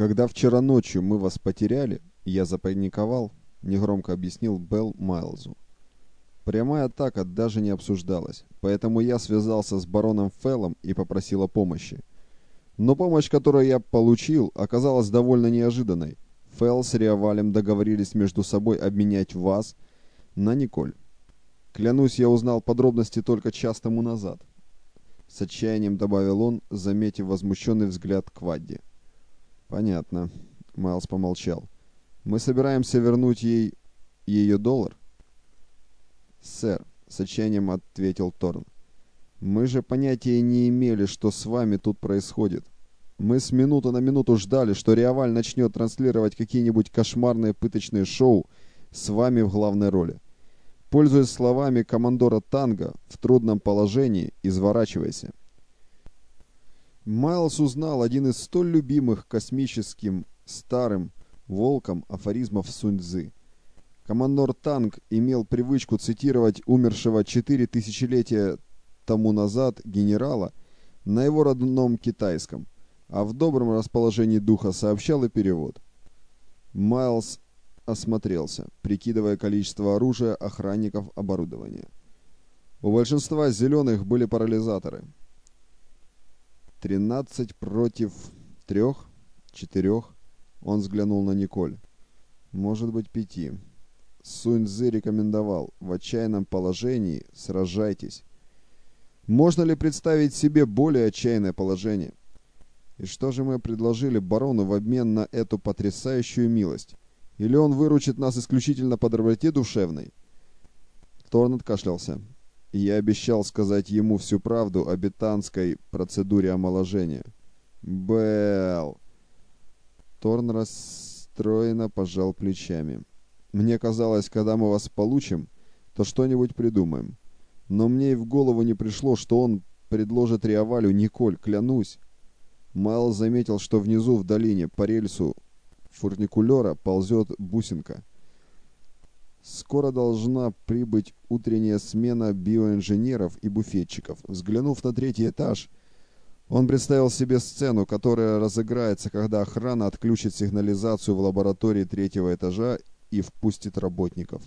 Когда вчера ночью мы вас потеряли, я запаниковал, негромко объяснил Белл Майлзу. Прямая атака даже не обсуждалась, поэтому я связался с бароном Феллом и попросил о помощи. Но помощь, которую я получил, оказалась довольно неожиданной. Фелл с Риавалем договорились между собой обменять вас на Николь. Клянусь, я узнал подробности только час тому назад. С отчаянием добавил он, заметив возмущенный взгляд Квадди. «Понятно», — Майлз помолчал. «Мы собираемся вернуть ей ее доллар?» «Сэр», — с отчаянием ответил Торн. «Мы же понятия не имели, что с вами тут происходит. Мы с минуты на минуту ждали, что Реаваль начнет транслировать какие-нибудь кошмарные пыточные шоу с вами в главной роли. Пользуясь словами командора Танго, в трудном положении изворачивайся. Майлз узнал один из столь любимых космическим старым волком афоризмов Сунь-Дзы. Командор Танг имел привычку цитировать умершего четыре тысячелетия тому назад генерала на его родном китайском, а в добром расположении духа сообщал и перевод. Майлз осмотрелся, прикидывая количество оружия, охранников, оборудования. У большинства зеленых были парализаторы. Тринадцать против трех, четырех. Он взглянул на Николь. Может быть, пяти. Сунь-Зы рекомендовал, в отчаянном положении сражайтесь. Можно ли представить себе более отчаянное положение? И что же мы предложили барону в обмен на эту потрясающую милость? Или он выручит нас исключительно по доброте душевной?» Торн откашлялся. «Я обещал сказать ему всю правду о бетанской процедуре омоложения». «Белл!» Торн расстроенно пожал плечами. «Мне казалось, когда мы вас получим, то что-нибудь придумаем. Но мне и в голову не пришло, что он предложит Риавалю Николь, клянусь». Майл заметил, что внизу в долине по рельсу фурникулера ползет бусинка. Скоро должна прибыть утренняя смена биоинженеров и буфетчиков. Взглянув на третий этаж, он представил себе сцену, которая разыграется, когда охрана отключит сигнализацию в лаборатории третьего этажа и впустит работников.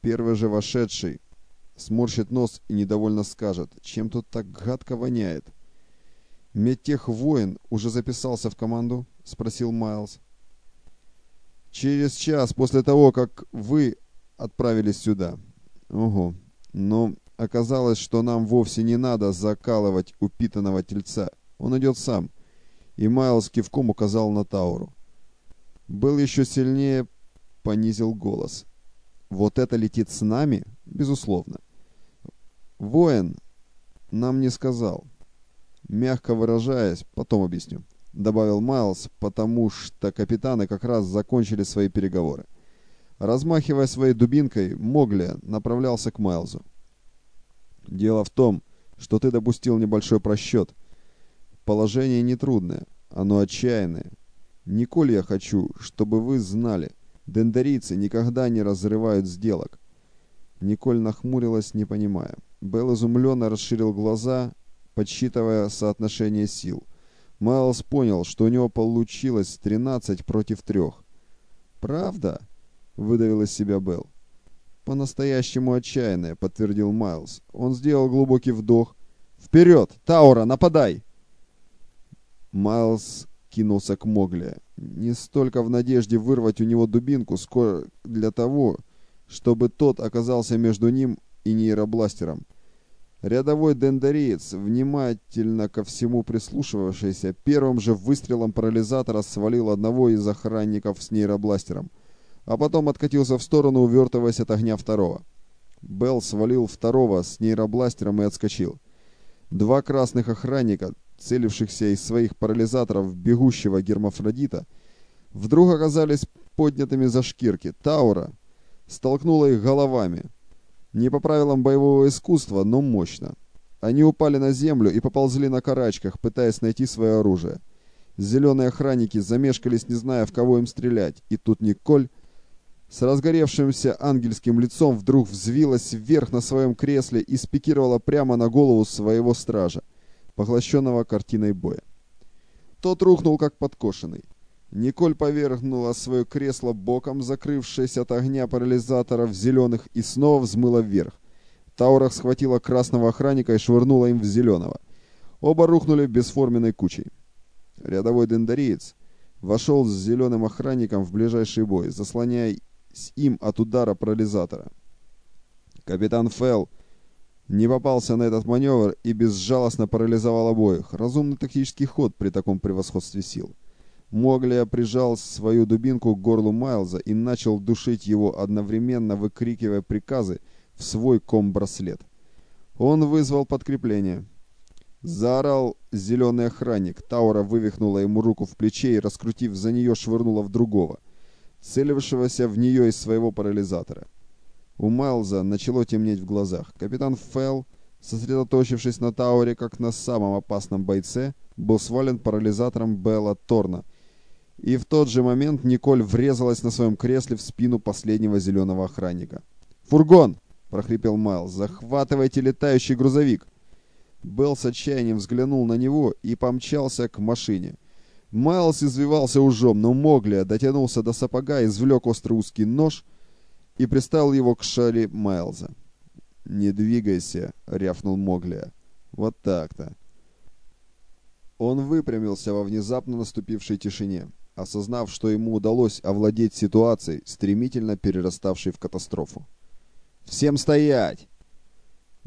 Первый же вошедший сморщит нос и недовольно скажет, чем тут так гадко воняет. «Медтех воин уже записался в команду?» — спросил Майлз. Через час после того, как вы отправились сюда. Ого. Но оказалось, что нам вовсе не надо закалывать упитанного тельца. Он идет сам. И Майлз кивком указал на Тауру. Был еще сильнее, понизил голос. Вот это летит с нами? Безусловно. Воин нам не сказал. Мягко выражаясь, потом объясню добавил Майлз, потому что капитаны как раз закончили свои переговоры. Размахивая своей дубинкой, Могли направлялся к Майлзу. «Дело в том, что ты допустил небольшой просчет. Положение нетрудное, оно отчаянное. Николь я хочу, чтобы вы знали, дендарийцы никогда не разрывают сделок». Николь нахмурилась, не понимая. Белл изумленно расширил глаза, подсчитывая соотношение сил – Майлз понял, что у него получилось 13 против 3. «Правда?» — выдавил из себя Белл. «По-настоящему отчаянное», — подтвердил Майлз. Он сделал глубокий вдох. «Вперед! Таура, нападай!» Майлз кинулся к Могли. Не столько в надежде вырвать у него дубинку, сколько для того, чтобы тот оказался между ним и нейробластером. Рядовой дендариец, внимательно ко всему прислушивавшийся, первым же выстрелом парализатора свалил одного из охранников с нейробластером, а потом откатился в сторону, увертываясь от огня второго. Белл свалил второго с нейробластером и отскочил. Два красных охранника, целившихся из своих парализаторов бегущего гермафродита, вдруг оказались поднятыми за шкирки. Таура столкнула их головами – не по правилам боевого искусства, но мощно. Они упали на землю и поползли на карачках, пытаясь найти свое оружие. Зеленые охранники замешкались, не зная, в кого им стрелять. И тут Николь с разгоревшимся ангельским лицом вдруг взвилась вверх на своем кресле и спикировала прямо на голову своего стража, поглощенного картиной боя. Тот рухнул, как подкошенный. Николь повергнула свое кресло боком, закрывшись от огня парализаторов зеленых, и снова взмыла вверх. Таурах схватила красного охранника и швырнула им в зеленого. Оба рухнули бесформенной кучей. Рядовой дендариец вошел с зеленым охранником в ближайший бой, заслоняясь им от удара парализатора. Капитан Фелл не попался на этот маневр и безжалостно парализовал обоих. Разумный тактический ход при таком превосходстве сил. Моглия прижал свою дубинку к горлу Майлза и начал душить его, одновременно выкрикивая приказы в свой ком-браслет. Он вызвал подкрепление. Заорал зеленый охранник. Таура вывихнула ему руку в плече и, раскрутив за нее, швырнула в другого, целившегося в нее из своего парализатора. У Майлза начало темнеть в глазах. Капитан Фелл, сосредоточившись на Тауре как на самом опасном бойце, был свален парализатором Белла Торна – и в тот же момент Николь врезалась на своем кресле в спину последнего зеленого охранника. «Фургон!» – прохрипел Майлз. «Захватывайте летающий грузовик!» Белл с отчаянием взглянул на него и помчался к машине. Майлз извивался ужом, но Моглия дотянулся до сапога, извлек острый узкий нож и приставил его к шаре Майлза. «Не двигайся!» — рявкнул Моглия. «Вот так-то!» Он выпрямился во внезапно наступившей тишине осознав, что ему удалось овладеть ситуацией, стремительно перераставшей в катастрофу. «Всем стоять!»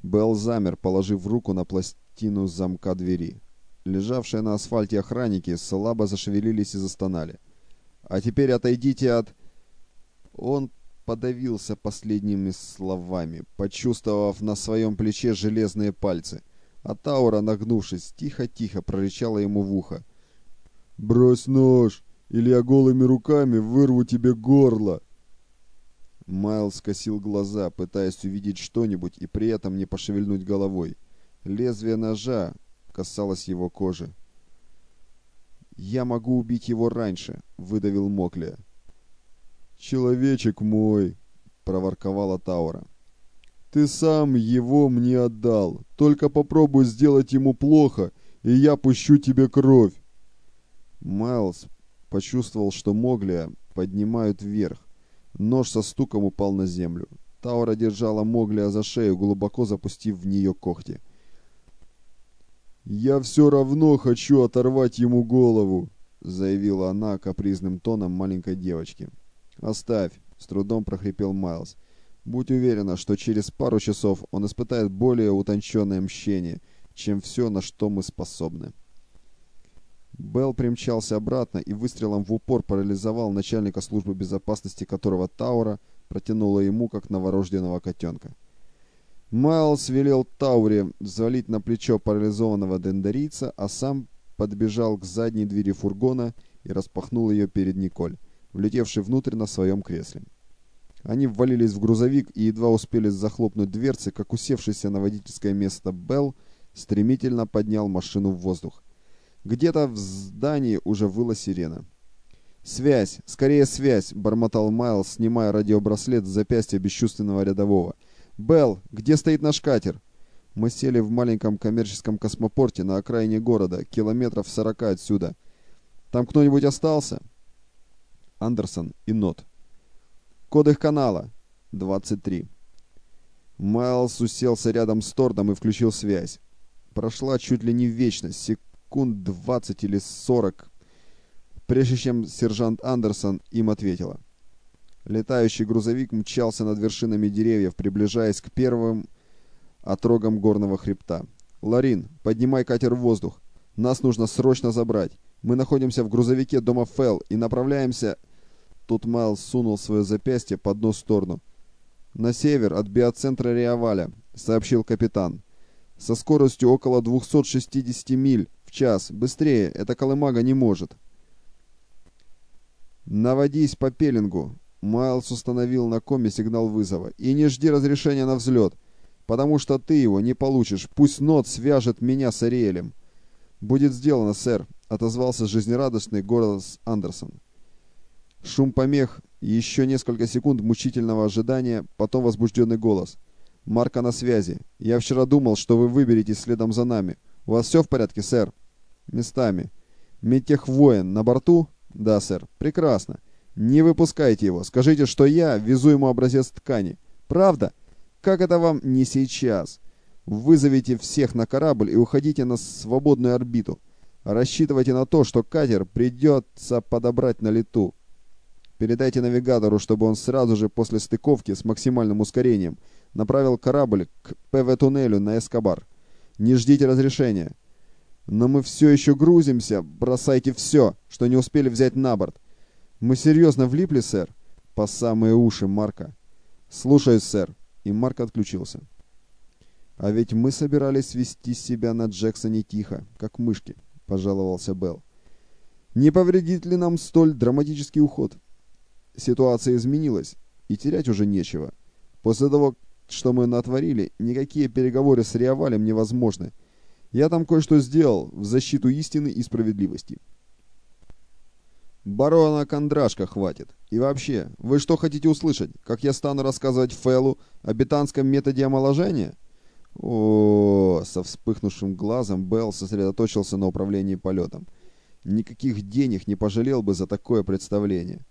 Белл замер, положив руку на пластину замка двери. Лежавшие на асфальте охранники слабо зашевелились и застонали. «А теперь отойдите от...» Он подавился последними словами, почувствовав на своем плече железные пальцы. А Таура, нагнувшись, тихо-тихо прорычала ему в ухо. «Брось нож! Или я голыми руками вырву тебе горло!» Майл скосил глаза, пытаясь увидеть что-нибудь и при этом не пошевельнуть головой. Лезвие ножа касалось его кожи. «Я могу убить его раньше», — выдавил Моклия. «Человечек мой», — проворковала Таура. «Ты сам его мне отдал. Только попробуй сделать ему плохо, и я пущу тебе кровь». Майлз Почувствовал, что Моглия поднимают вверх. Нож со стуком упал на землю. Таура держала Моглия за шею, глубоко запустив в нее когти. «Я все равно хочу оторвать ему голову», — заявила она капризным тоном маленькой девочки. «Оставь», — с трудом прохрипел Майлз. «Будь уверена, что через пару часов он испытает более утонченное мщение, чем все, на что мы способны». Белл примчался обратно и выстрелом в упор парализовал начальника службы безопасности, которого Таура протянула ему, как новорожденного котенка. Майлз велел Тауре взвалить на плечо парализованного дендерийца, а сам подбежал к задней двери фургона и распахнул ее перед Николь, влетевшей внутрь на своем кресле. Они ввалились в грузовик и едва успели захлопнуть дверцы, как усевшийся на водительское место Белл стремительно поднял машину в воздух. Где-то в здании уже выла сирена. «Связь! Скорее связь!» — бормотал Майлз, снимая радиобраслет с запястья бесчувственного рядового. «Белл, где стоит наш катер?» Мы сели в маленьком коммерческом космопорте на окраине города, километров сорока отсюда. Там кто-нибудь остался? Андерсон и Нот. Код их канала. 23. Майлз уселся рядом с Тордом и включил связь. Прошла чуть ли не вечность, сек секунд 20 или 40, прежде чем сержант Андерсон им ответила. Летающий грузовик мчался над вершинами деревьев, приближаясь к первым отрогам горного хребта. «Ларин, поднимай катер в воздух. Нас нужно срочно забрать. Мы находимся в грузовике дома Фелл и направляемся...» Тут Майлз сунул свое запястье под в сторону. «На север от биоцентра Риаваля», — сообщил капитан. «Со скоростью около 260 миль час. Быстрее, эта колымага не может. Наводись по пеленгу. Майлз установил на коме сигнал вызова. И не жди разрешения на взлет, потому что ты его не получишь. Пусть Нот свяжет меня с Ариэлем. Будет сделано, сэр, отозвался жизнерадостный голос Андерсон. Шум помех, еще несколько секунд мучительного ожидания, потом возбужденный голос. «Марка на связи. Я вчера думал, что вы выберетесь следом за нами. У вас все в порядке, сэр?» Местами. Метех воин на борту? Да, сэр. Прекрасно. Не выпускайте его. Скажите, что я везу ему образец ткани. Правда? Как это вам не сейчас? Вызовите всех на корабль и уходите на свободную орбиту. Рассчитывайте на то, что катер придется подобрать на лету. Передайте навигатору, чтобы он сразу же после стыковки с максимальным ускорением направил корабль к ПВ-туннелю на Эскобар. Не ждите разрешения. Но мы все еще грузимся. Бросайте все, что не успели взять на борт. Мы серьезно влипли, сэр? По самые уши, Марка. Слушаюсь, сэр. И Марк отключился. А ведь мы собирались вести себя на Джексоне тихо, как мышки, пожаловался Белл. Не повредит ли нам столь драматический уход? Ситуация изменилась, и терять уже нечего. После того, что мы натворили, никакие переговоры с Риавалем невозможны. Я там кое-что сделал в защиту истины и справедливости. Барона Кондрашка хватит. И вообще, вы что хотите услышать? Как я стану рассказывать Фэллу о бетанском методе омоложения? О, со вспыхнувшим глазом Белл сосредоточился на управлении полетом. Никаких денег не пожалел бы за такое представление.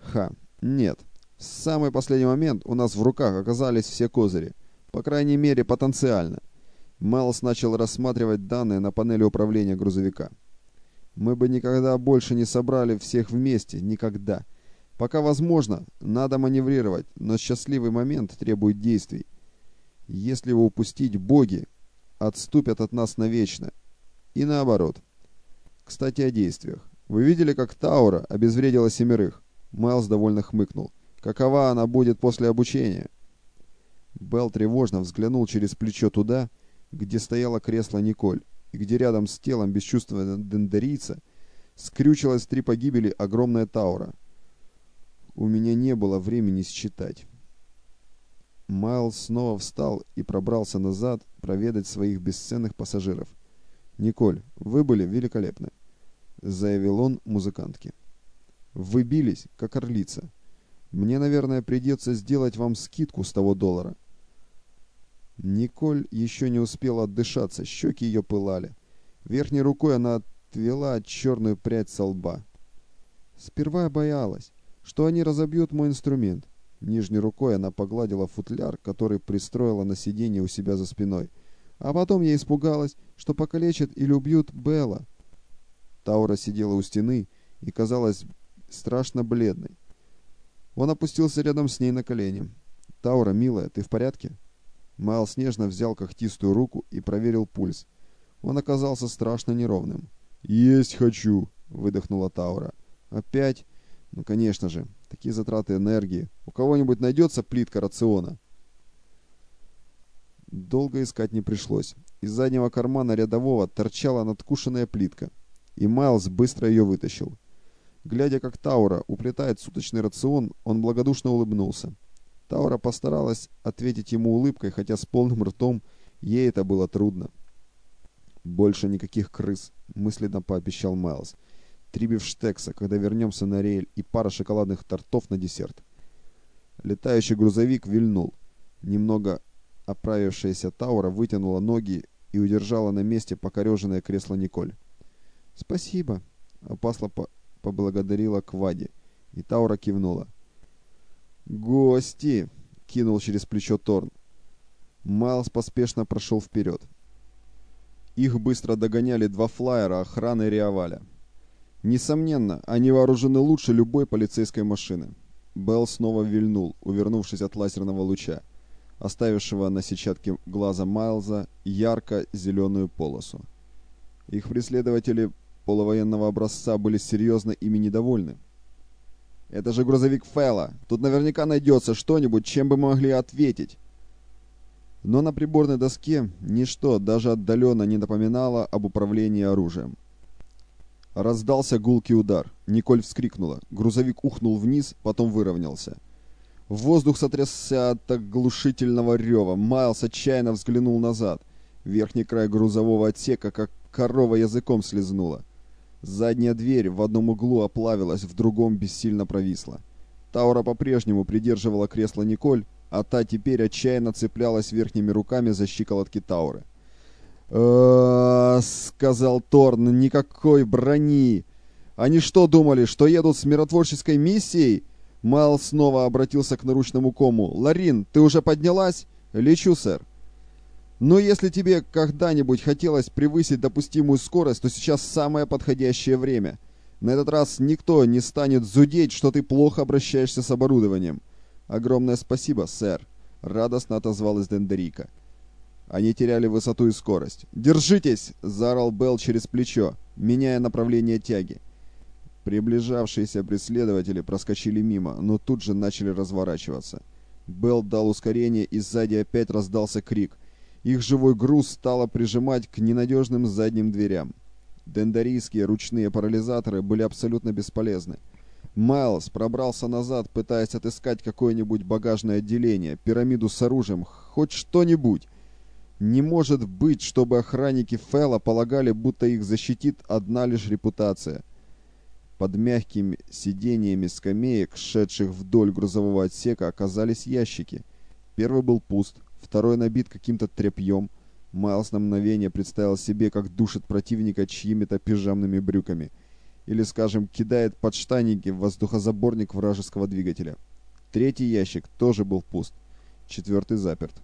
Ха, нет. В самый последний момент у нас в руках оказались все козыри. По крайней мере, потенциально. Мэлс начал рассматривать данные на панели управления грузовика. Мы бы никогда больше не собрали всех вместе. Никогда. Пока возможно, надо маневрировать, но счастливый момент требует действий. Если его упустить, боги отступят от нас навечно. И наоборот. Кстати, о действиях. Вы видели, как Таура обезвредила семерых? Майлз довольно хмыкнул. Какова она будет после обучения? Белл тревожно взглянул через плечо туда, стояло кресло Николь, и где рядом с телом бесчувственного дендерийца скрючилась три погибели огромная Таура. У меня не было времени считать. Майлз снова встал и пробрался назад проведать своих бесценных пассажиров. «Николь, вы были великолепны», — заявил он музыкантке. Вы бились, как орлица. Мне, наверное, придется сделать вам скидку с того доллара. Николь еще не успела отдышаться, щеки ее пылали. Верхней рукой она отвела черную прядь со лба. Сперва я боялась, что они разобьют мой инструмент. Нижней рукой она погладила футляр, который пристроила на сиденье у себя за спиной. А потом я испугалась, что покалечат или убьют Белла. Таура сидела у стены и, казалось, страшно бледной. Он опустился рядом с ней на колени. «Таура, милая, ты в порядке?» Майлз нежно взял когтистую руку и проверил пульс. Он оказался страшно неровным. «Есть хочу!» — выдохнула Таура. «Опять?» «Ну, конечно же. Такие затраты энергии. У кого-нибудь найдется плитка рациона?» Долго искать не пришлось. Из заднего кармана рядового торчала надкушенная плитка, и Майлз быстро ее вытащил. Глядя, как Таура уплетает суточный рацион, он благодушно улыбнулся. Таура постаралась ответить ему улыбкой, хотя с полным ртом ей это было трудно. «Больше никаких крыс», — мысленно пообещал Майлз. «Три бифштекса, когда вернемся на рель, и пара шоколадных тортов на десерт». Летающий грузовик вильнул. Немного оправившаяся Таура вытянула ноги и удержала на месте покореженное кресло Николь. «Спасибо», — опасно поблагодарила Квади, и Таура кивнула. «Гости!» — кинул через плечо Торн. Майлз поспешно прошел вперед. Их быстро догоняли два флайера охраны Риаваля. Несомненно, они вооружены лучше любой полицейской машины. Белл снова вильнул, увернувшись от лазерного луча, оставившего на сетчатке глаза Майлза ярко-зеленую полосу. Их преследователи полувоенного образца были серьезно ими недовольны. «Это же грузовик Фэлла. Тут наверняка найдется что-нибудь, чем бы мы могли ответить». Но на приборной доске ничто даже отдаленно не напоминало об управлении оружием. Раздался гулкий удар. Николь вскрикнула. Грузовик ухнул вниз, потом выровнялся. Воздух сотрясся от оглушительного рева. Майлз отчаянно взглянул назад. Верхний край грузового отсека, как корова языком слезнула. Задняя дверь в одном углу оплавилась, в другом бессильно провисла. Таура по-прежнему придерживала кресло Николь, а та теперь отчаянно цеплялась верхними руками за щиколотки Тауры. «Э-э-э», сказал Торн, — «никакой брони! Они что думали, что едут с миротворческой миссией?» Майл снова обратился к наручному кому. «Ларин, ты уже поднялась?» «Лечу, сэр». «Но если тебе когда-нибудь хотелось превысить допустимую скорость, то сейчас самое подходящее время. На этот раз никто не станет зудеть, что ты плохо обращаешься с оборудованием». «Огромное спасибо, сэр», — радостно отозвалась Дендерика. Они теряли высоту и скорость. «Держитесь!» — заорал Белл через плечо, меняя направление тяги. Приближавшиеся преследователи проскочили мимо, но тут же начали разворачиваться. Белл дал ускорение, и сзади опять раздался крик. Их живой груз стало прижимать к ненадежным задним дверям. Дендарийские ручные парализаторы были абсолютно бесполезны. Майлз пробрался назад, пытаясь отыскать какое-нибудь багажное отделение, пирамиду с оружием, хоть что-нибудь. Не может быть, чтобы охранники Фэлла полагали, будто их защитит одна лишь репутация. Под мягкими сидениями скамеек, шедших вдоль грузового отсека, оказались ящики. Первый был пуст, второй набит каким-то тряпьем. Майлз на мгновение представил себе, как душит противника чьими-то пижамными брюками. Или, скажем, кидает под штаники в воздухозаборник вражеского двигателя. Третий ящик тоже был пуст. Четвертый заперт.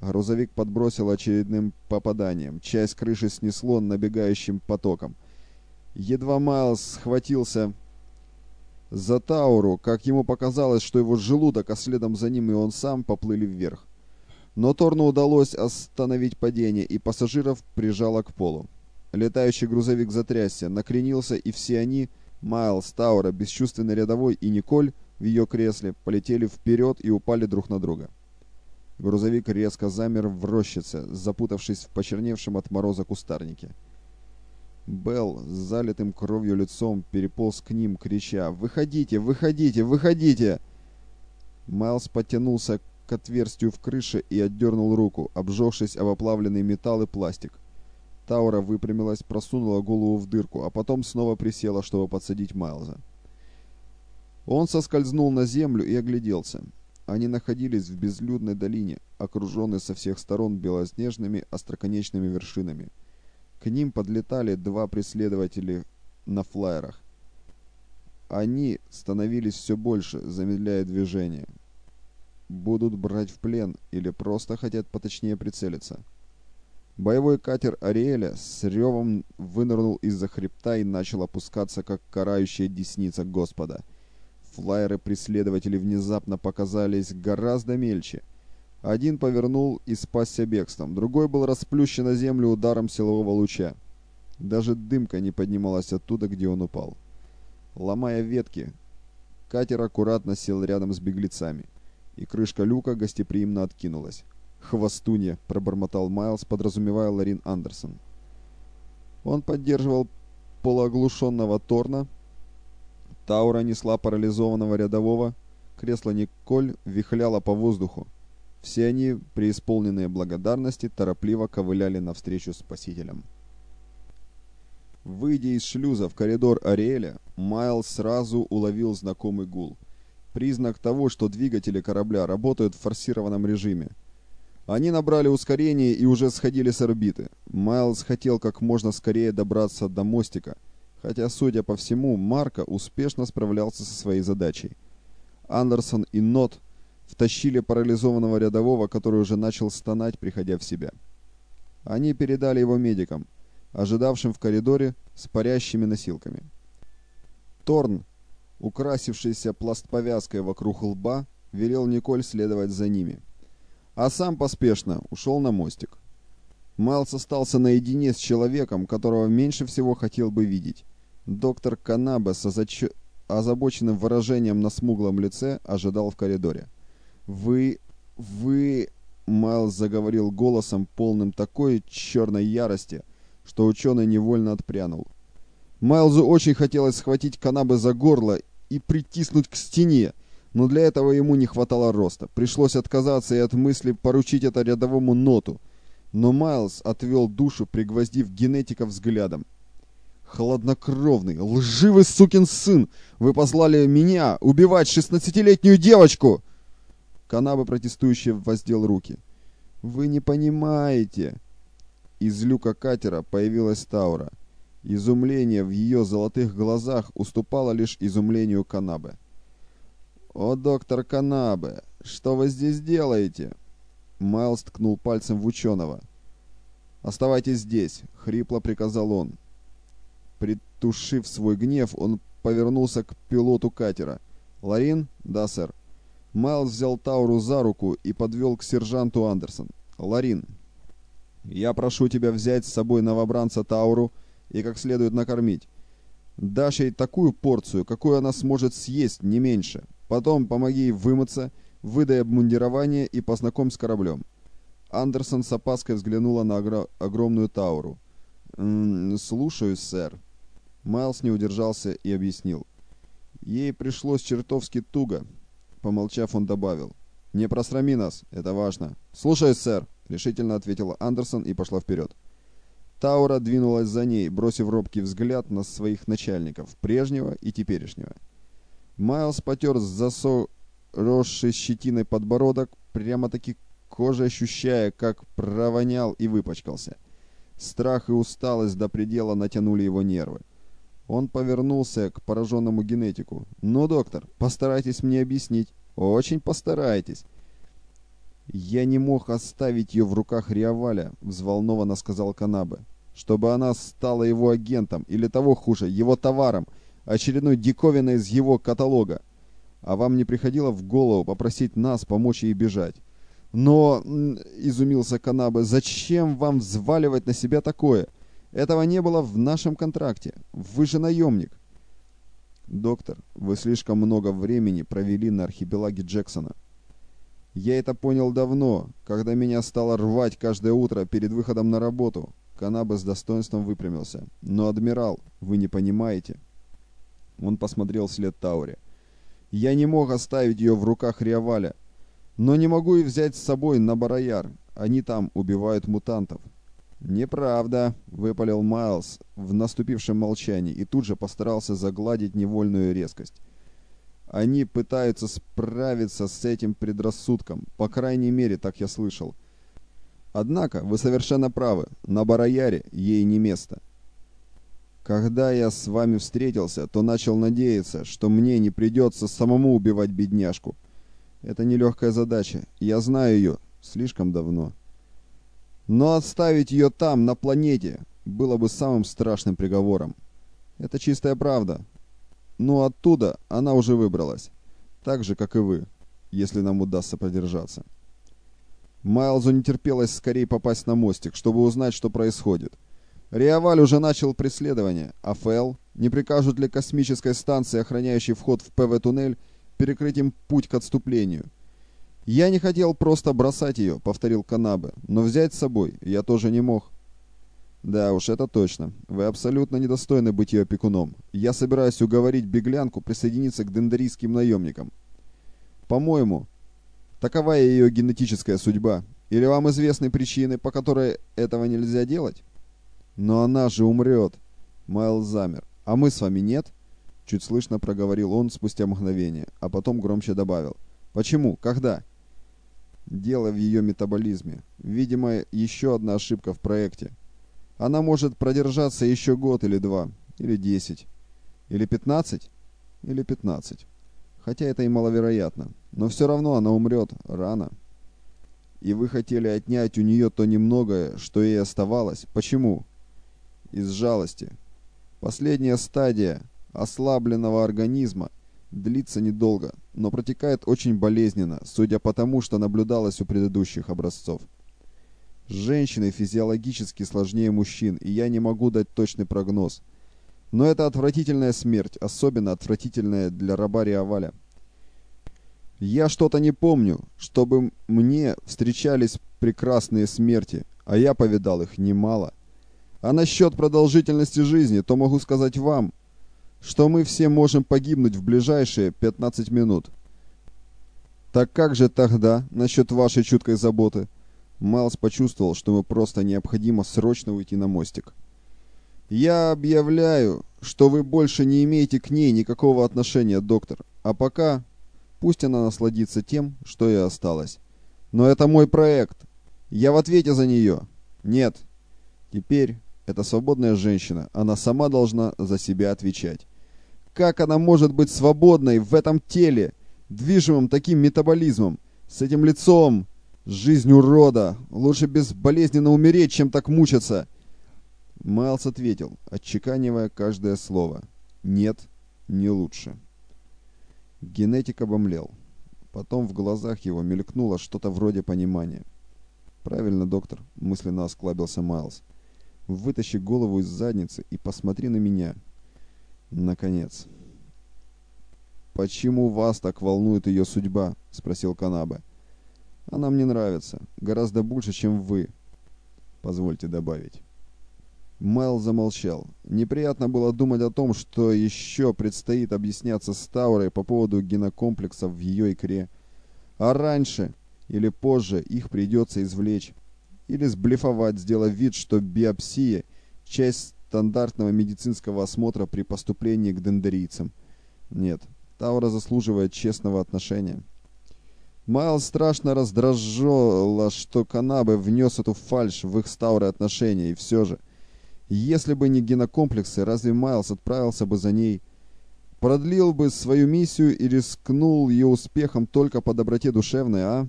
Грузовик подбросил очередным попаданием. Часть крыши снесло набегающим потоком. Едва Майлз схватился за Тауру, как ему показалось, что его желудок, а следом за ним и он сам поплыли вверх. Но Торну удалось остановить падение, и пассажиров прижало к полу. Летающий грузовик затрясся, накренился, и все они, Майлз, Таура, бесчувственный рядовой и Николь в ее кресле, полетели вперед и упали друг на друга. Грузовик резко замер в рощице, запутавшись в почерневшем от мороза кустарнике. Белл с залитым кровью лицом переполз к ним, крича «Выходите! Выходите! Выходите!» Майлз потянулся к отверстию в крыше и отдернул руку, обжегшись об оплавленный металл и пластик. Таура выпрямилась, просунула голову в дырку, а потом снова присела, чтобы подсадить Майлза. Он соскользнул на землю и огляделся. Они находились в безлюдной долине, окруженной со всех сторон белоснежными остроконечными вершинами. К ним подлетали два преследователя на флайерах. Они становились все больше, замедляя движение. Будут брать в плен или просто хотят поточнее прицелиться. Боевой катер Ариэля с ревом вынырнул из-за хребта и начал опускаться, как карающая десница Господа — Флайеры преследователей внезапно показались гораздо мельче. Один повернул и спасся бегством, другой был расплющен на землю ударом силового луча. Даже дымка не поднималась оттуда, где он упал. Ломая ветки, катер аккуратно сел рядом с беглецами, и крышка люка гостеприимно откинулась. «Хвостунья!» — пробормотал Майлз, подразумевая Ларин Андерсон. Он поддерживал полуоглушенного Торна, Таура несла парализованного рядового, кресло Николь вихляло по воздуху. Все они, преисполненные благодарности, торопливо ковыляли навстречу спасителям. Выйдя из шлюза в коридор Ариэля, Майл сразу уловил знакомый гул. Признак того, что двигатели корабля работают в форсированном режиме. Они набрали ускорение и уже сходили с орбиты. Майлз хотел как можно скорее добраться до мостика – хотя, судя по всему, Марко успешно справлялся со своей задачей. Андерсон и Нот втащили парализованного рядового, который уже начал стонать, приходя в себя. Они передали его медикам, ожидавшим в коридоре с парящими носилками. Торн, украсившийся пластповязкой вокруг лба, велел Николь следовать за ними. А сам поспешно ушел на мостик. Майлз остался наедине с человеком, которого меньше всего хотел бы видеть. Доктор Канаба с озач... озабоченным выражением на смуглом лице ожидал в коридоре. «Вы... вы...» Майлз заговорил голосом, полным такой черной ярости, что ученый невольно отпрянул. Майлзу очень хотелось схватить Канабы за горло и притиснуть к стене, но для этого ему не хватало роста. Пришлось отказаться и от мысли поручить это рядовому ноту. Но Майлз отвел душу, пригвоздив генетика взглядом. Хладнокровный, лживый сукин сын! Вы послали меня убивать шестнадцатилетнюю девочку!» Канаба протестующий воздел руки. «Вы не понимаете!» Из люка катера появилась Таура. Изумление в ее золотых глазах уступало лишь изумлению Канабе. «О, доктор Канабе, что вы здесь делаете?» Майлз ткнул пальцем в ученого. «Оставайтесь здесь», — хрипло приказал он. Притушив свой гнев, он повернулся к пилоту катера. «Ларин?» «Да, сэр». Майлз взял Тауру за руку и подвел к сержанту Андерсон. «Ларин, я прошу тебя взять с собой новобранца Тауру и как следует накормить. Дашь ей такую порцию, какую она сможет съесть, не меньше. Потом помоги ей вымыться, выдай обмундирование и познакомь с кораблем». Андерсон с опаской взглянула на огр огромную Тауру. «М -м, «Слушаюсь, сэр». Майлз не удержался и объяснил. «Ей пришлось чертовски туго». Помолчав, он добавил. «Не просрами нас, это важно». «Слушаюсь, сэр», — решительно ответила Андерсон и пошла вперед. Таура двинулась за ней, бросив робкий взгляд на своих начальников, прежнего и теперешнего. Майлз потер засоросший щетиной подбородок, прямо-таки кожей ощущая, как провонял и выпачкался. Страх и усталость до предела натянули его нервы. Он повернулся к пораженному генетику. «Ну, доктор, постарайтесь мне объяснить. Очень постарайтесь». «Я не мог оставить ее в руках Риаваля», — взволнованно сказал Канабе. «Чтобы она стала его агентом, или того хуже, его товаром, очередной диковиной из его каталога. А вам не приходило в голову попросить нас помочь ей бежать?» «Но...» — изумился Канабе. «Зачем вам взваливать на себя такое? Этого не было в нашем контракте. Вы же наемник. Доктор, вы слишком много времени провели на архипелаге Джексона. Я это понял давно, когда меня стало рвать каждое утро перед выходом на работу. Канаба с достоинством выпрямился. Но, адмирал, вы не понимаете. Он посмотрел вслед Тауре. Я не мог оставить ее в руках Риаваля. Но не могу и взять с собой на Барояр. Они там убивают мутантов. «Неправда», — выпалил Майлз в наступившем молчании и тут же постарался загладить невольную резкость. «Они пытаются справиться с этим предрассудком, по крайней мере, так я слышал. Однако, вы совершенно правы, на Барояре ей не место. Когда я с вами встретился, то начал надеяться, что мне не придется самому убивать бедняжку. Это нелегкая задача, я знаю ее слишком давно». Но оставить ее там, на планете, было бы самым страшным приговором. Это чистая правда. Но оттуда она уже выбралась. Так же, как и вы, если нам удастся продержаться. Майлзу не терпелось скорее попасть на мостик, чтобы узнать, что происходит. Риаваль уже начал преследование, а Фэл не прикажут ли космической станции, охраняющей вход в ПВ-туннель, перекрыть им путь к отступлению – «Я не хотел просто бросать ее», — повторил Канабе, — «но взять с собой я тоже не мог». «Да уж, это точно. Вы абсолютно недостойны быть ее опекуном. Я собираюсь уговорить беглянку присоединиться к дендарийским наемникам. По-моему, такова ее генетическая судьба. Или вам известны причины, по которой этого нельзя делать?» «Но она же умрет!» Майл замер. «А мы с вами нет?» Чуть слышно проговорил он спустя мгновение, а потом громче добавил. «Почему? Когда?» Дело в ее метаболизме. Видимо, еще одна ошибка в проекте. Она может продержаться еще год или два, или десять, или пятнадцать, или пятнадцать. Хотя это и маловероятно. Но все равно она умрет рано. И вы хотели отнять у нее то немногое, что ей оставалось. Почему? Из жалости. Последняя стадия ослабленного организма – длится недолго, но протекает очень болезненно, судя по тому, что наблюдалось у предыдущих образцов. Женщины физиологически сложнее мужчин, и я не могу дать точный прогноз. Но это отвратительная смерть, особенно отвратительная для раба Риаваля. Я что-то не помню, чтобы мне встречались прекрасные смерти, а я повидал их немало. А насчет продолжительности жизни, то могу сказать вам – что мы все можем погибнуть в ближайшие 15 минут. Так как же тогда насчет вашей чуткой заботы? Майлз почувствовал, что ему просто необходимо срочно уйти на мостик. «Я объявляю, что вы больше не имеете к ней никакого отношения, доктор. А пока пусть она насладится тем, что ей осталось. Но это мой проект. Я в ответе за нее. Нет. Теперь Это свободная женщина. Она сама должна за себя отвечать. Как она может быть свободной в этом теле, движимом таким метаболизмом, с этим лицом? Жизнь урода. Лучше безболезненно умереть, чем так мучиться. Майлз ответил, отчеканивая каждое слово. Нет, не лучше. Генетик обомлел. Потом в глазах его мелькнуло что-то вроде понимания. «Правильно, доктор», — мысленно осклабился Майлз. «Вытащи голову из задницы и посмотри на меня». Наконец. «Почему вас так волнует ее судьба?» — спросил Канабе. «Она мне нравится. Гораздо больше, чем вы. Позвольте добавить». Майл замолчал. Неприятно было думать о том, что еще предстоит объясняться с Таурой по поводу генокомплексов в ее икре. А раньше или позже их придется извлечь. Или сблефовать, сделав вид, что биопсия – часть стандартного медицинского осмотра при поступлении к дендерийцам. Нет, Таура заслуживает честного отношения. Майл страшно раздражало, что Канабе внес эту фальшь в их с Таурой отношения, и все же – если бы не генокомплексы, разве Майлз отправился бы за ней? Продлил бы свою миссию и рискнул ее успехом только по доброте душевной, а?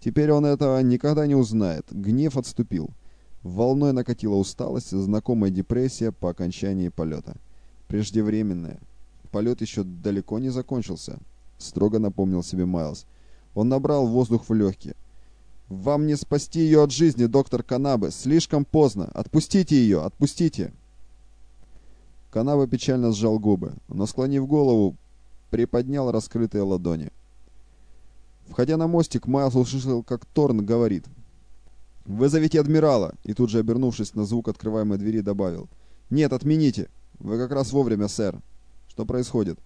Теперь он этого никогда не узнает. Гнев отступил. Волной накатила усталость, знакомая депрессия по окончании полета. Преждевременная. Полет еще далеко не закончился, строго напомнил себе Майлз. Он набрал воздух в легкие. «Вам не спасти ее от жизни, доктор Канабе. Слишком поздно. Отпустите ее, отпустите!» Канабе печально сжал губы, но, склонив голову, приподнял раскрытые ладони. Входя на мостик, Майлз услышал, как Торн говорит. «Вызовите адмирала!» И тут же, обернувшись на звук открываемой двери, добавил. «Нет, отмените! Вы как раз вовремя, сэр!» «Что происходит?»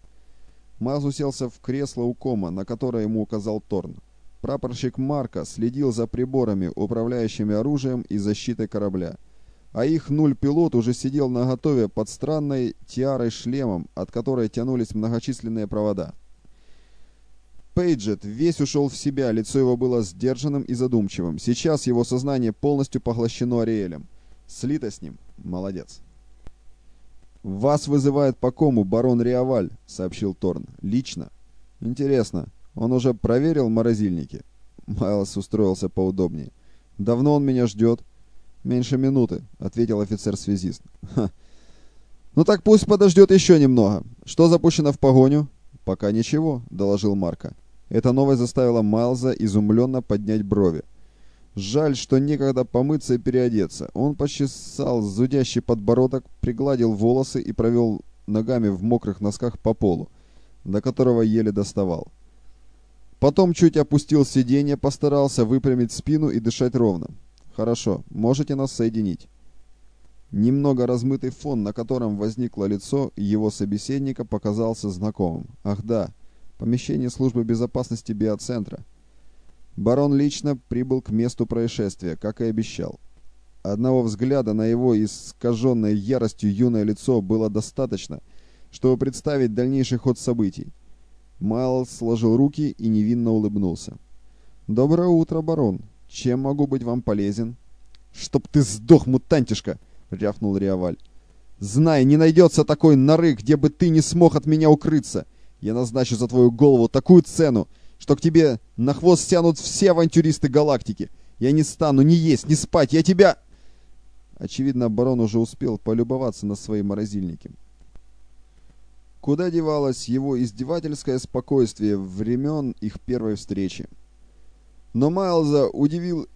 Майлз уселся в кресло у кома, на которое ему указал Торн. Прапорщик Марка следил за приборами, управляющими оружием и защитой корабля. А их нуль-пилот уже сидел на готове под странной тиарой шлемом, от которой тянулись многочисленные провода. Пейджет весь ушел в себя, лицо его было сдержанным и задумчивым. Сейчас его сознание полностью поглощено Ариэлем. Слито с ним. Молодец. «Вас вызывает по кому барон Риаваль», — сообщил Торн. «Лично». «Интересно. Он уже проверил морозильники?» Майлз устроился поудобнее. «Давно он меня ждет?» «Меньше минуты», — ответил офицер-связист. «Ха. «Ну так пусть подождет еще немного. Что запущено в погоню?» «Пока ничего», — доложил Марка. Эта новость заставила Майлза изумленно поднять брови. Жаль, что некогда помыться и переодеться. Он почесал зудящий подбородок, пригладил волосы и провел ногами в мокрых носках по полу, до которого еле доставал. Потом чуть опустил сиденье, постарался выпрямить спину и дышать ровно. «Хорошо, можете нас соединить». Немного размытый фон, на котором возникло лицо его собеседника, показался знакомым. «Ах да, помещение службы безопасности биоцентра». Барон лично прибыл к месту происшествия, как и обещал. Одного взгляда на его искаженное яростью юное лицо было достаточно, чтобы представить дальнейший ход событий. Майлз сложил руки и невинно улыбнулся. «Доброе утро, барон. Чем могу быть вам полезен?» «Чтоб ты сдох, мутантишка!» — рявкнул Риаваль. «Знай, не найдется такой норы, где бы ты не смог от меня укрыться. Я назначу за твою голову такую цену, что к тебе на хвост тянут все авантюристы галактики. Я не стану ни есть, ни спать, я тебя...» Очевидно, барон уже успел полюбоваться на свои морозильники. Куда девалось его издевательское спокойствие времен их первой встречи? Но Майлза удивил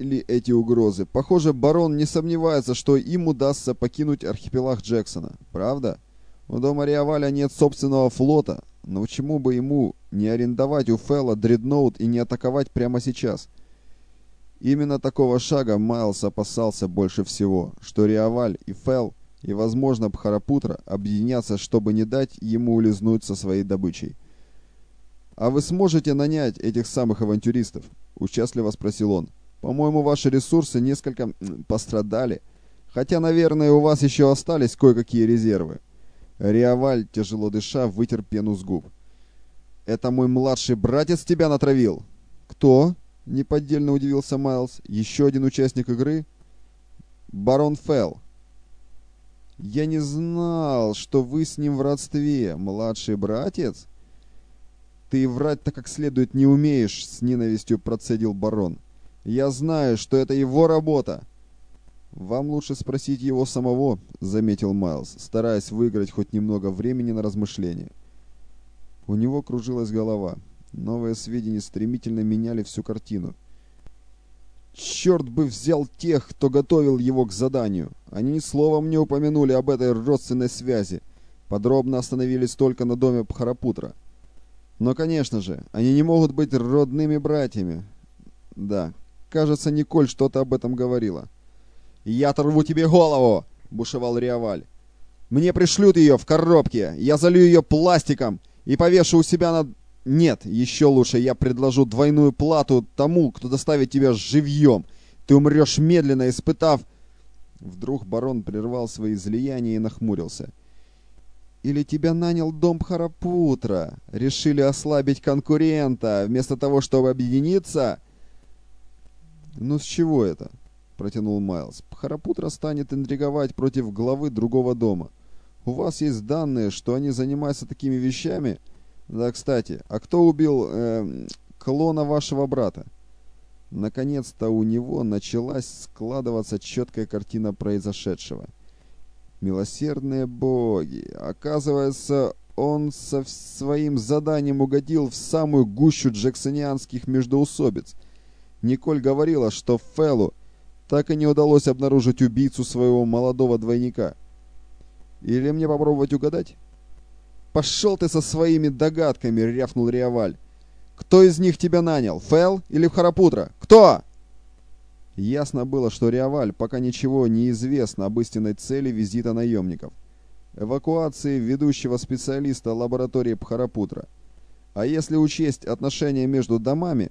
ли эти угрозы? Похоже, барон не сомневается, что им удастся покинуть архипелаг Джексона. Правда? У дома Риаваля нет собственного флота, но почему бы ему не арендовать у Фэлла дредноут и не атаковать прямо сейчас? Именно такого шага Майлз опасался больше всего, что Риаваль и Фэлл и, возможно, Бхарапутра объединятся, чтобы не дать ему улизнуть со своей добычей. «А вы сможете нанять этих самых авантюристов?» – участливо спросил он. «По-моему, ваши ресурсы несколько пострадали, хотя, наверное, у вас еще остались кое-какие резервы». Риаваль, тяжело дыша, вытер пену с губ. «Это мой младший братец тебя натравил?» «Кто?» – неподдельно удивился Майлз. «Еще один участник игры?» «Барон Фелл», «Я не знал, что вы с ним в родстве, младший братец». «Ты врать-то как следует не умеешь», — с ненавистью процедил барон. «Я знаю, что это его работа». «Вам лучше спросить его самого», — заметил Майлз, стараясь выиграть хоть немного времени на размышление. У него кружилась голова. Новые сведения стремительно меняли всю картину. Черт бы взял тех, кто готовил его к заданию. Они ни словом не упомянули об этой родственной связи. Подробно остановились только на доме Пхарапутра. Но, конечно же, они не могут быть родными братьями. Да, кажется, Николь что-то об этом говорила. «Я оторву тебе голову!» — бушевал Риаваль. «Мне пришлют ее в коробке, я залью ее пластиком и повешу у себя над нет, еще лучше я предложу двойную плату тому, кто доставит тебя живьем. Ты умрешь медленно, испытав...» Вдруг барон прервал свои излияния и нахмурился. «Или тебя нанял дом Харапутра? Решили ослабить конкурента, вместо того, чтобы объединиться?» «Ну с чего это?» — протянул Майлз. «Харапутра станет интриговать против главы другого дома. У вас есть данные, что они занимаются такими вещами?» Да, кстати, а кто убил э, клона вашего брата? Наконец-то у него началась складываться четкая картина произошедшего. Милосердные боги! Оказывается, он со своим заданием угодил в самую гущу джексонианских междоусобиц. Николь говорила, что Феллу так и не удалось обнаружить убийцу своего молодого двойника. Или мне попробовать угадать? «Пошел ты со своими догадками!» — рявкнул Риаваль. «Кто из них тебя нанял, Фэл или Харапутра? Кто?» Ясно было, что Риаваль пока ничего не известно об истинной цели визита наемников. Эвакуации ведущего специалиста лаборатории Пхарапутра. А если учесть отношения между домами,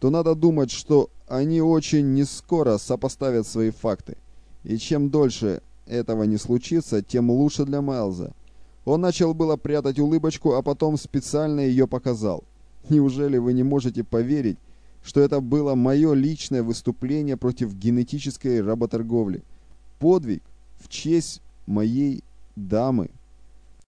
то надо думать, что они очень нескоро сопоставят свои факты. И чем дольше этого не случится, тем лучше для Майлза. Он начал было прятать улыбочку, а потом специально ее показал. Неужели вы не можете поверить, что это было мое личное выступление против генетической работорговли? Подвиг в честь моей дамы.